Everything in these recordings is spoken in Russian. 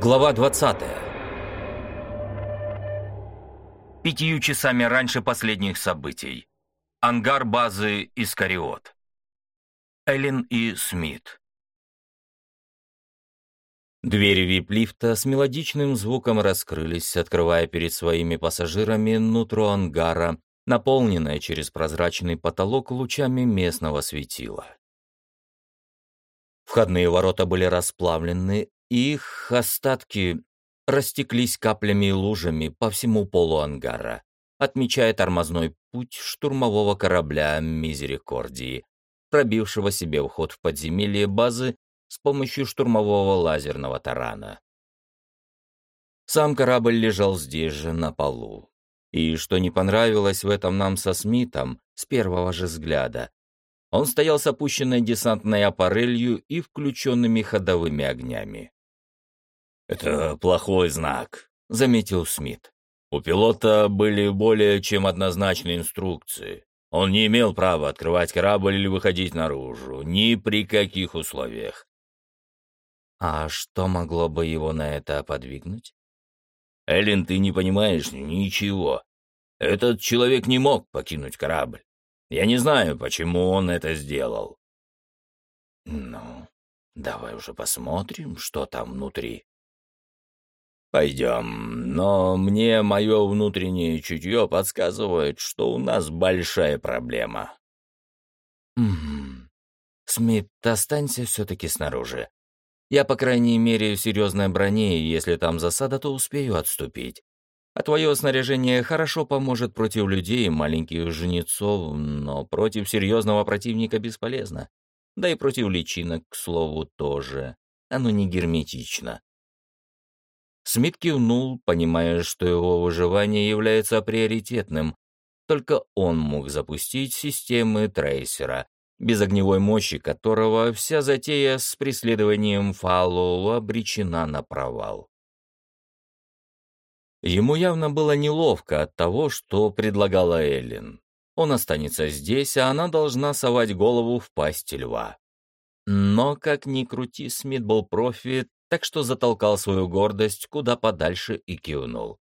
Глава 20. Пятью часами раньше последних событий. Ангар базы Искариот. Эллен и Смит. Двери вип-лифта с мелодичным звуком раскрылись, открывая перед своими пассажирами нутро ангара, наполненное через прозрачный потолок лучами местного светила. Входные ворота были расплавлены, их остатки растеклись каплями и лужами по всему полу ангара, отмечая тормозной путь штурмового корабля «Мизерикордии», пробившего себе вход в подземелье базы с помощью штурмового лазерного тарана. Сам корабль лежал здесь же, на полу. И что не понравилось в этом нам со Смитом с первого же взгляда, он стоял с опущенной десантной аппарелью и включенными ходовыми огнями. «Это плохой знак», — заметил Смит. «У пилота были более чем однозначные инструкции. Он не имел права открывать корабль или выходить наружу, ни при каких условиях». «А что могло бы его на это подвигнуть?» «Эллен, ты не понимаешь ничего. Этот человек не мог покинуть корабль. Я не знаю, почему он это сделал». «Ну, давай уже посмотрим, что там внутри», «Пойдем, но мне мое внутреннее чутье подсказывает, что у нас большая проблема». «Угу. Смит, останься все-таки снаружи. Я, по крайней мере, в серьезной броне, и если там засада, то успею отступить. А твое снаряжение хорошо поможет против людей маленьких жнецов, но против серьезного противника бесполезно. Да и против личинок, к слову, тоже. Оно не герметично. Смит кивнул, понимая, что его выживание является приоритетным. Только он мог запустить системы трейсера, без огневой мощи которого вся затея с преследованием Фаллоу обречена на провал. Ему явно было неловко от того, что предлагала Эллен. Он останется здесь, а она должна совать голову в пасть льва. Но, как ни крути, Смит был профи, так что затолкал свою гордость куда подальше и кивнул.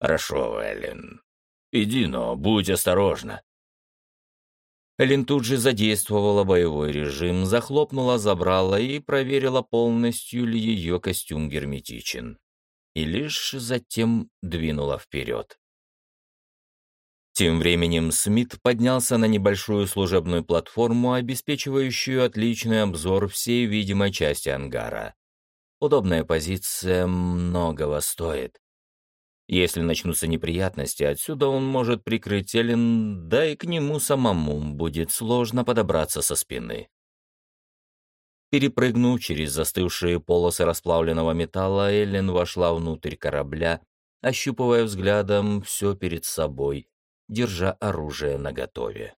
«Хорошо, Эллен. Иди, но будь осторожна». Эллен тут же задействовала боевой режим, захлопнула забрала и проверила, полностью ли ее костюм герметичен. И лишь затем двинула вперед. Тем временем Смит поднялся на небольшую служебную платформу, обеспечивающую отличный обзор всей видимой части ангара. Удобная позиция многого стоит. Если начнутся неприятности, отсюда он может прикрыть Эллен, да и к нему самому будет сложно подобраться со спины. Перепрыгнув через застывшие полосы расплавленного металла, Эллен вошла внутрь корабля, ощупывая взглядом все перед собой, держа оружие наготове.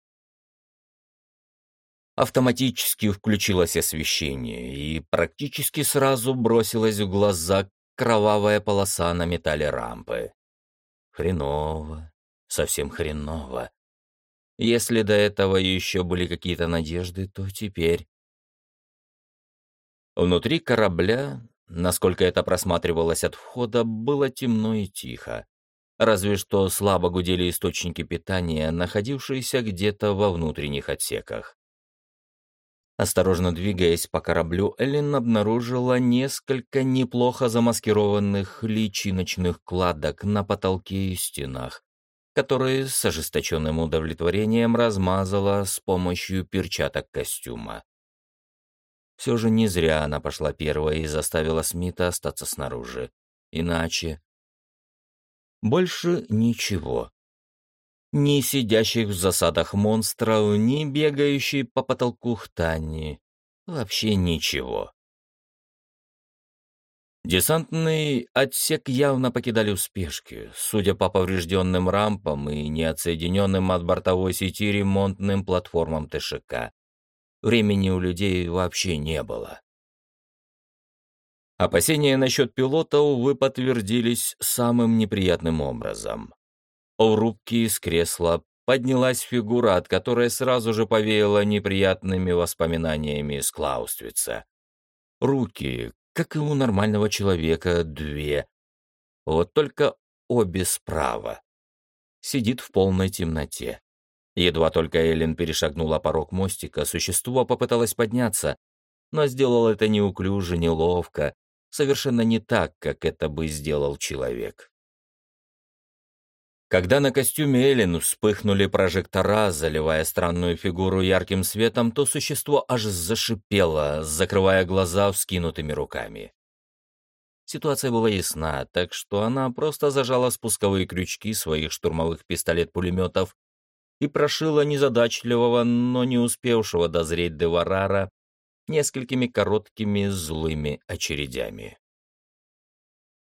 Автоматически включилось освещение, и практически сразу бросилась в глаза кровавая полоса на металле рампы. Хреново, совсем хреново. Если до этого еще были какие-то надежды, то теперь... Внутри корабля, насколько это просматривалось от входа, было темно и тихо. Разве что слабо гудели источники питания, находившиеся где-то во внутренних отсеках. Осторожно двигаясь по кораблю, Эллен обнаружила несколько неплохо замаскированных личиночных кладок на потолке и стенах, которые с ожесточенным удовлетворением размазала с помощью перчаток костюма. Все же не зря она пошла первой и заставила Смита остаться снаружи. Иначе... Больше ничего ни сидящих в засадах монстров, ни бегающей по потолку хтани. Вообще ничего. Десантный отсек явно покидали в спешке, судя по поврежденным рампам и неотсоединенным от бортовой сети ремонтным платформам ТШК. Времени у людей вообще не было. Опасения насчет пилота, увы, подтвердились самым неприятным образом. У рубки из кресла поднялась фигура, от которой сразу же повеяло неприятными воспоминаниями из Клаустрица. Руки, как и у нормального человека, две. Вот только обе справа. Сидит в полной темноте. Едва только Эллен перешагнула порог мостика, существо попыталось подняться, но сделал это неуклюже, неловко, совершенно не так, как это бы сделал человек. Когда на костюме Эллен вспыхнули прожектора, заливая странную фигуру ярким светом, то существо аж зашипело, закрывая глаза вскинутыми руками. Ситуация была ясна, так что она просто зажала спусковые крючки своих штурмовых пистолет-пулеметов и прошила незадачливого, но не успевшего дозреть Деварара несколькими короткими злыми очередями.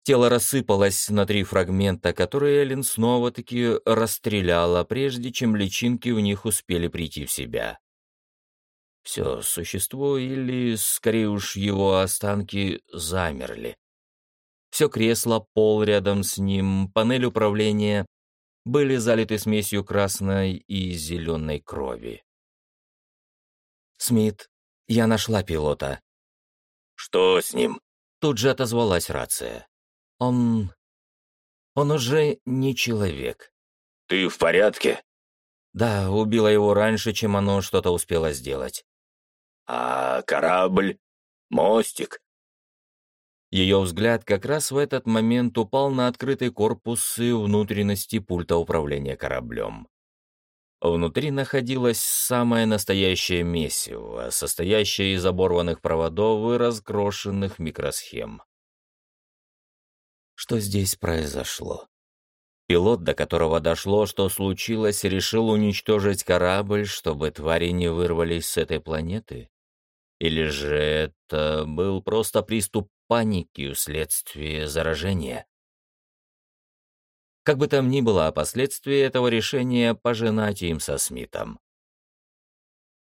Тело рассыпалось на три фрагмента, которые Эллен снова-таки расстреляла, прежде чем личинки в них успели прийти в себя. Все, существо, или, скорее уж, его останки замерли. Все кресло, пол рядом с ним, панель управления были залиты смесью красной и зеленой крови. «Смит, я нашла пилота». «Что с ним?» Тут же отозвалась рация. Он... он уже не человек. Ты в порядке? Да, убила его раньше, чем оно что-то успело сделать. А корабль? Мостик? Ее взгляд как раз в этот момент упал на открытый корпус и внутренности пульта управления кораблем. Внутри находилось самое настоящее месиво, состоящее из оборванных проводов и разгрошенных микросхем что здесь произошло. Пилот, до которого дошло, что случилось, решил уничтожить корабль, чтобы твари не вырвались с этой планеты? Или же это был просто приступ паники вследствие заражения? Как бы там ни было, последствия этого решения пожинать им со Смитом.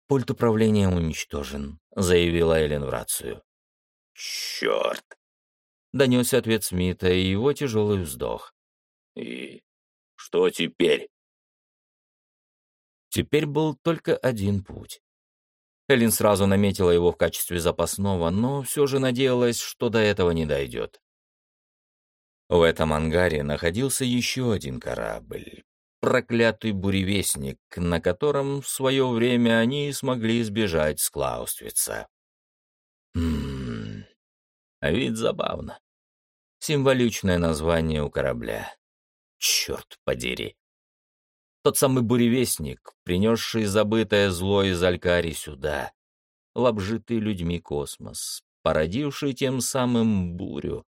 «Пульт управления уничтожен», — заявила Эллен в рацию. «Черт!» Донесся ответ Смита и его тяжелый вздох. «И что теперь?» Теперь был только один путь. Эллин сразу наметила его в качестве запасного, но все же надеялась, что до этого не дойдет. В этом ангаре находился еще один корабль. Проклятый буревестник, на котором в свое время они смогли избежать с Клаустрица. Ммм, а ведь забавно. Символичное название у корабля. Черт подери. Тот самый буревестник, принесший забытое зло из Алькари сюда, в обжитый людьми космос, породивший тем самым бурю,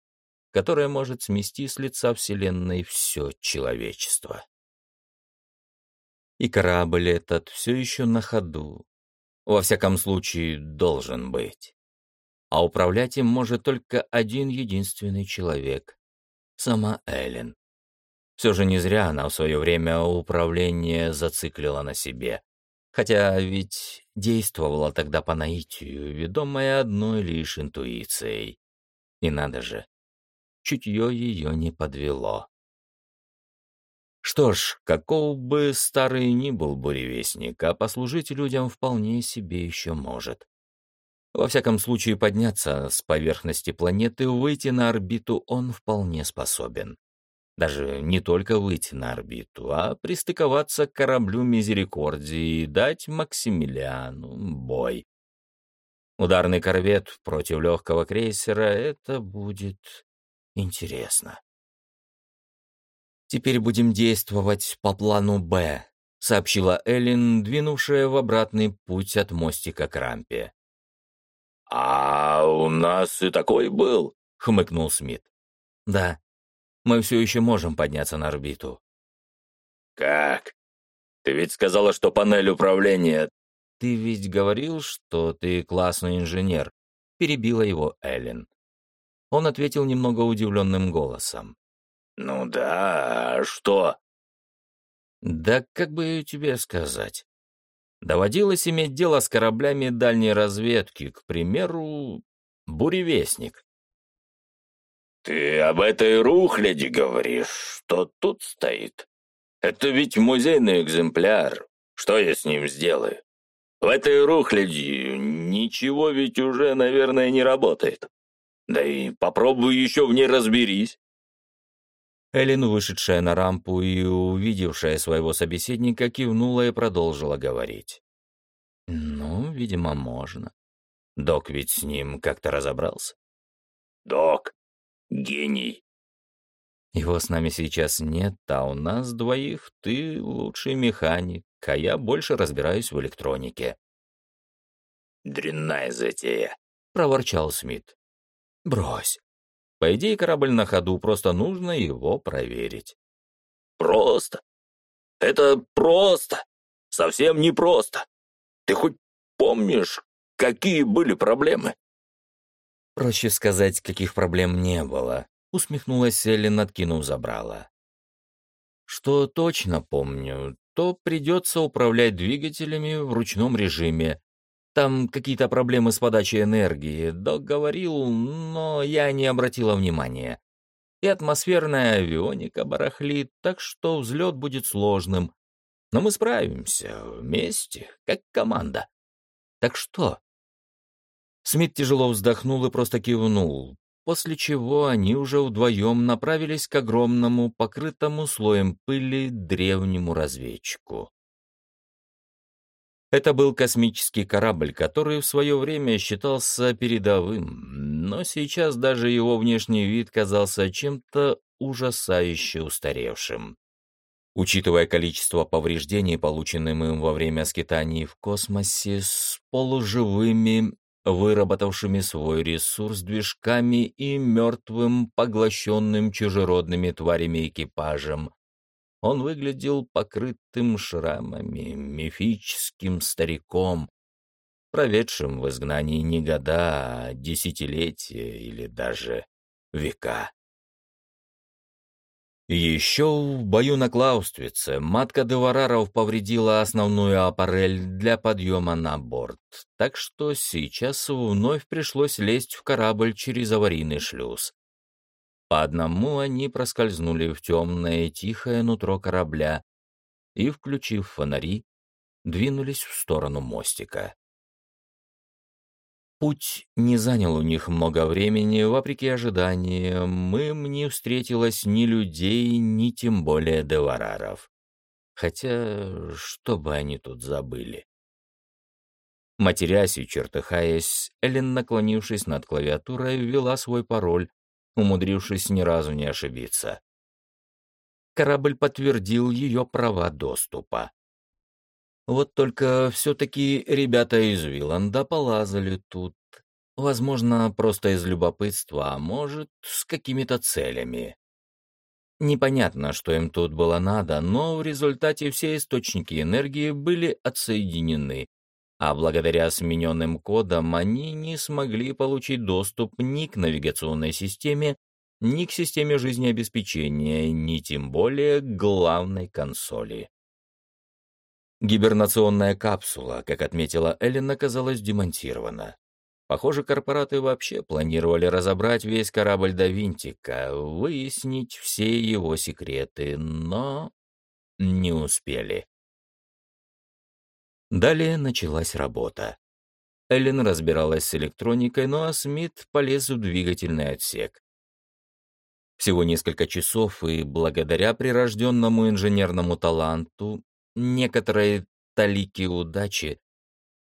которая может смести с лица Вселенной все человечество. И корабль этот все еще на ходу. Во всяком случае, должен быть а управлять им может только один единственный человек — сама Эллен. Все же не зря она в свое время управление зациклила на себе. Хотя ведь действовала тогда по наитию, ведомая одной лишь интуицией. И надо же, чутье ее не подвело. Что ж, каков бы старый ни был буревестник, а послужить людям вполне себе еще может. Во всяком случае, подняться с поверхности планеты, выйти на орбиту он вполне способен. Даже не только выйти на орбиту, а пристыковаться к кораблю Мизерикордии и дать Максимилиану бой. Ударный корвет против легкого крейсера — это будет интересно. «Теперь будем действовать по плану «Б», — сообщила Эллен, двинувшая в обратный путь от мостика к рампе. «А у нас и такой был», — хмыкнул Смит. «Да, мы все еще можем подняться на орбиту». «Как? Ты ведь сказала, что панель управления...» «Ты ведь говорил, что ты классный инженер», — перебила его Эллен. Он ответил немного удивленным голосом. «Ну да, а что?» «Да как бы тебе сказать? Доводилось иметь дело с кораблями дальней разведки, к примеру, «Буревестник». «Ты об этой рухляде говоришь, что тут стоит? Это ведь музейный экземпляр. Что я с ним сделаю? В этой рухляди ничего ведь уже, наверное, не работает. Да и попробуй еще в ней разберись. Эллен, вышедшая на рампу и увидевшая своего собеседника, кивнула и продолжила говорить. «Ну, видимо, можно. Док ведь с ним как-то разобрался». «Док, гений». «Его с нами сейчас нет, а у нас двоих ты лучший механик, а я больше разбираюсь в электронике». «Дрянная затея», — проворчал Смит. «Брось. По идее, корабль на ходу, просто нужно его проверить. Просто? Это просто. Совсем не просто. Ты хоть помнишь, какие были проблемы? Проще сказать, каких проблем не было, усмехнулась Эллен, откинув забрала. Что точно помню, то придется управлять двигателями в ручном режиме, там какие-то проблемы с подачей энергии. Док говорил, но я не обратила внимания. И атмосферная авионика барахлит, так что взлет будет сложным. Но мы справимся вместе, как команда. Так что? Смит тяжело вздохнул и просто кивнул, после чего они уже вдвоем направились к огромному, покрытому слоем пыли древнему разведчику. Это был космический корабль, который в свое время считался передовым, но сейчас даже его внешний вид казался чем-то ужасающе устаревшим. Учитывая количество повреждений, полученным им во время скитаний в космосе, с полуживыми, выработавшими свой ресурс движками и мертвым, поглощенным чужеродными тварями экипажем, он выглядел покрытым шрамами, мифическим стариком, проведшим в изгнании не года, а десятилетия или даже века. Еще в бою на Клаустрице матка Девараров повредила основную аппарель для подъема на борт, так что сейчас вновь пришлось лезть в корабль через аварийный шлюз. По одному они проскользнули в темное тихое нутро корабля и, включив фонари, двинулись в сторону мостика. Путь не занял у них много времени, вопреки ожиданиям, им не встретилось ни людей, ни тем более девараров. Хотя, что бы они тут забыли? Матерясь и чертыхаясь, Эллен, наклонившись над клавиатурой, ввела свой пароль, умудрившись ни разу не ошибиться. Корабль подтвердил ее права доступа. Вот только все-таки ребята из Виланда полазали тут. Возможно, просто из любопытства, а может, с какими-то целями. Непонятно, что им тут было надо, но в результате все источники энергии были отсоединены, а благодаря смененным кодам они не смогли получить доступ ни к навигационной системе, ни к системе жизнеобеспечения, ни тем более к главной консоли. Гибернационная капсула, как отметила Эллен, оказалась демонтирована. Похоже, корпораты вообще планировали разобрать весь корабль до винтика, выяснить все его секреты, но не успели. Далее началась работа. Эллен разбиралась с электроникой, ну а Смит полез в двигательный отсек. Всего несколько часов, и благодаря прирожденному инженерному таланту, некоторой талики удачи,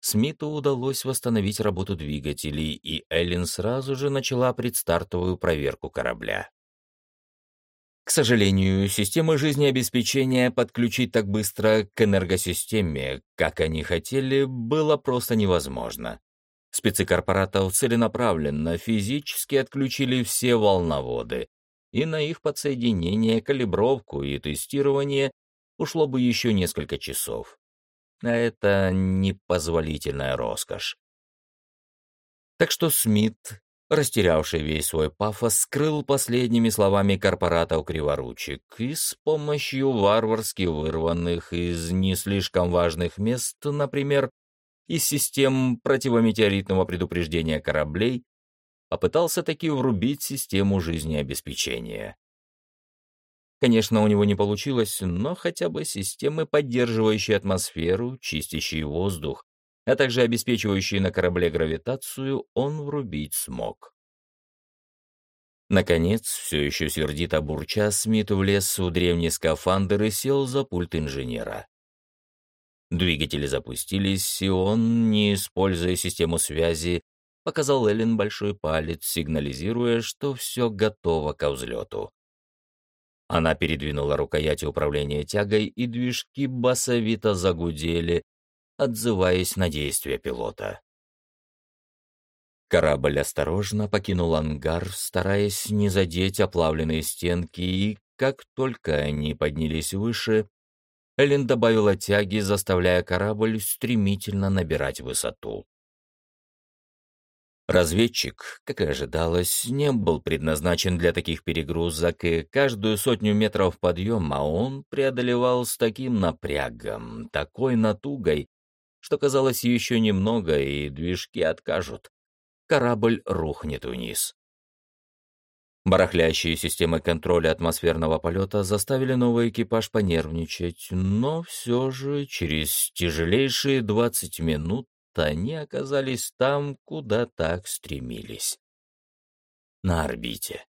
Смиту удалось восстановить работу двигателей, и Эллен сразу же начала предстартовую проверку корабля. К сожалению, системы жизнеобеспечения подключить так быстро к энергосистеме, как они хотели, было просто невозможно. Спецы корпоратов целенаправленно физически отключили все волноводы, и на их подсоединение, калибровку и тестирование ушло бы еще несколько часов. А это непозволительная роскошь. Так что Смит растерявший весь свой пафос, скрыл последними словами корпоратов криворучек и с помощью варварски вырванных из не слишком важных мест, например, из систем противометеоритного предупреждения кораблей, попытался таки врубить систему жизнеобеспечения. Конечно, у него не получилось, но хотя бы системы, поддерживающие атмосферу, чистящий воздух, а также обеспечивающий на корабле гравитацию, он врубить смог. Наконец, все еще сердито бурча, Смит влез в древний скафандр и сел за пульт инженера. Двигатели запустились, и он, не используя систему связи, показал Эллен большой палец, сигнализируя, что все готово к взлету. Она передвинула рукояти управления тягой, и движки басовито загудели, отзываясь на действия пилота. Корабль осторожно покинул ангар, стараясь не задеть оплавленные стенки, и как только они поднялись выше, Эллен добавила тяги, заставляя корабль стремительно набирать высоту. Разведчик, как и ожидалось, не был предназначен для таких перегрузок, и каждую сотню метров подъема он преодолевал с таким напрягом, такой натугой, что казалось еще немного, и движки откажут корабль рухнет вниз. Барахлящие системы контроля атмосферного полета заставили новый экипаж понервничать, но все же через тяжелейшие 20 минут они оказались там, куда так стремились. На орбите.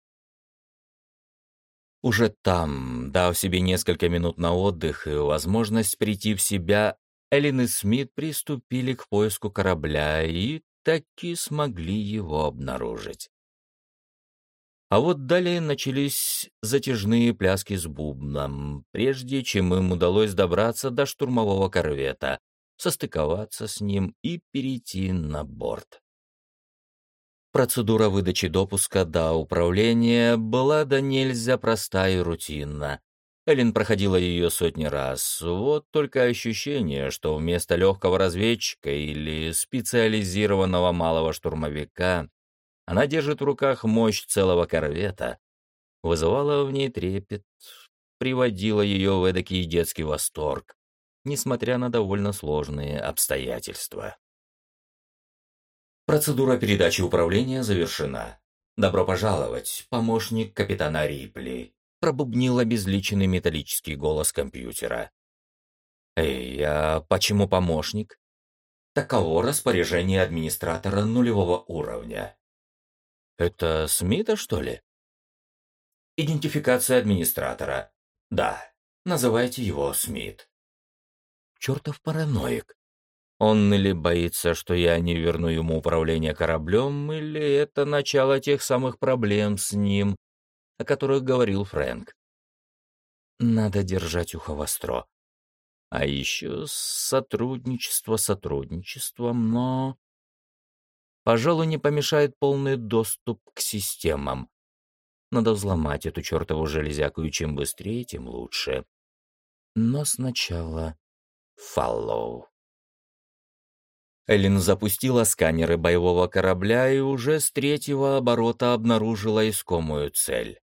Уже там, дав себе несколько минут на отдых и возможность прийти в себя, Эллен и Смит приступили к поиску корабля и таки смогли его обнаружить. А вот далее начались затяжные пляски с бубном, прежде чем им удалось добраться до штурмового корвета, состыковаться с ним и перейти на борт. Процедура выдачи допуска до управления была до нельзя простая и рутинна, Эллен проходила ее сотни раз. Вот только ощущение, что вместо легкого разведчика или специализированного малого штурмовика она держит в руках мощь целого корвета, вызывало в ней трепет, приводило ее в эдакий детский восторг, несмотря на довольно сложные обстоятельства. Процедура передачи управления завершена. Добро пожаловать, помощник капитана Рипли пробубнил обезличенный металлический голос компьютера. «Эй, а почему помощник?» «Таково распоряжение администратора нулевого уровня». «Это Смита, что ли?» «Идентификация администратора. Да, называйте его Смит». «Чертов параноик. Он или боится, что я не верну ему управление кораблем, или это начало тех самых проблем с ним, о которых говорил Фрэнк. Надо держать ухо востро. А еще сотрудничество сотрудничеством, но... Пожалуй, не помешает полный доступ к системам. Надо взломать эту чертову железяку, и чем быстрее, тем лучше. Но сначала фоллоу. Эллен запустила сканеры боевого корабля и уже с третьего оборота обнаружила искомую цель.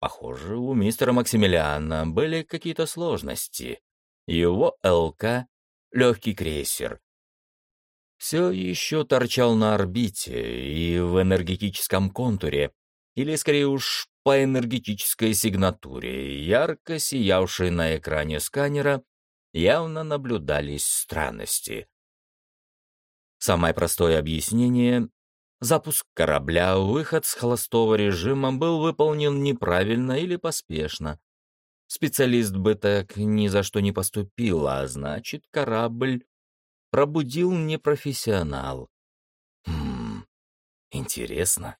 Похоже, у мистера Максимилиана были какие-то сложности. Его ЛК — легкий крейсер. Все еще торчал на орбите и в энергетическом контуре, или скорее уж по энергетической сигнатуре, ярко сиявшей на экране сканера, явно наблюдались странности. Самое простое объяснение Запуск корабля, выход с холостого режима был выполнен неправильно или поспешно. Специалист бы так ни за что не поступил, а значит, корабль пробудил непрофессионал. Хм, интересно.